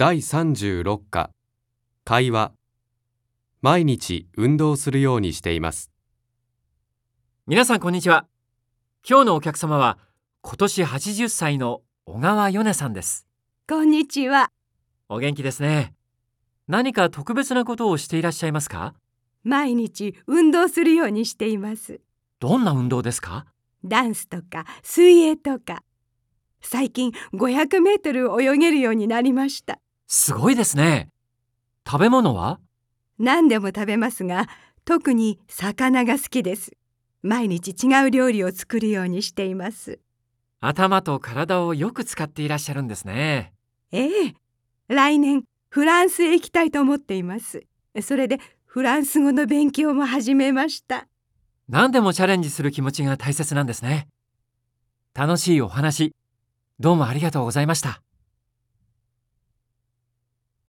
第36課会話毎日運動するようにしています皆さんこんにちは今日のお客様は今年80歳の小川米さんですこんにちは。お元気ですね何か特別なことをしていらっしゃいますか？毎日運動するようにしています。どんな運動ですか？ダンスとか水泳とか。最近500メートル泳げるようになりました。すごいですね食べ物は？何でも食べますが、特に魚が好きです。毎日違う料理を作るようにしています。頭と体をよく使っていらっしゃるんですねええ、来年フランスへ行きたいと思っています。それでフランス語の勉強も始めました。何でもチャレンジする気持ちが大切なんですね楽しいお話どうもありがとうございました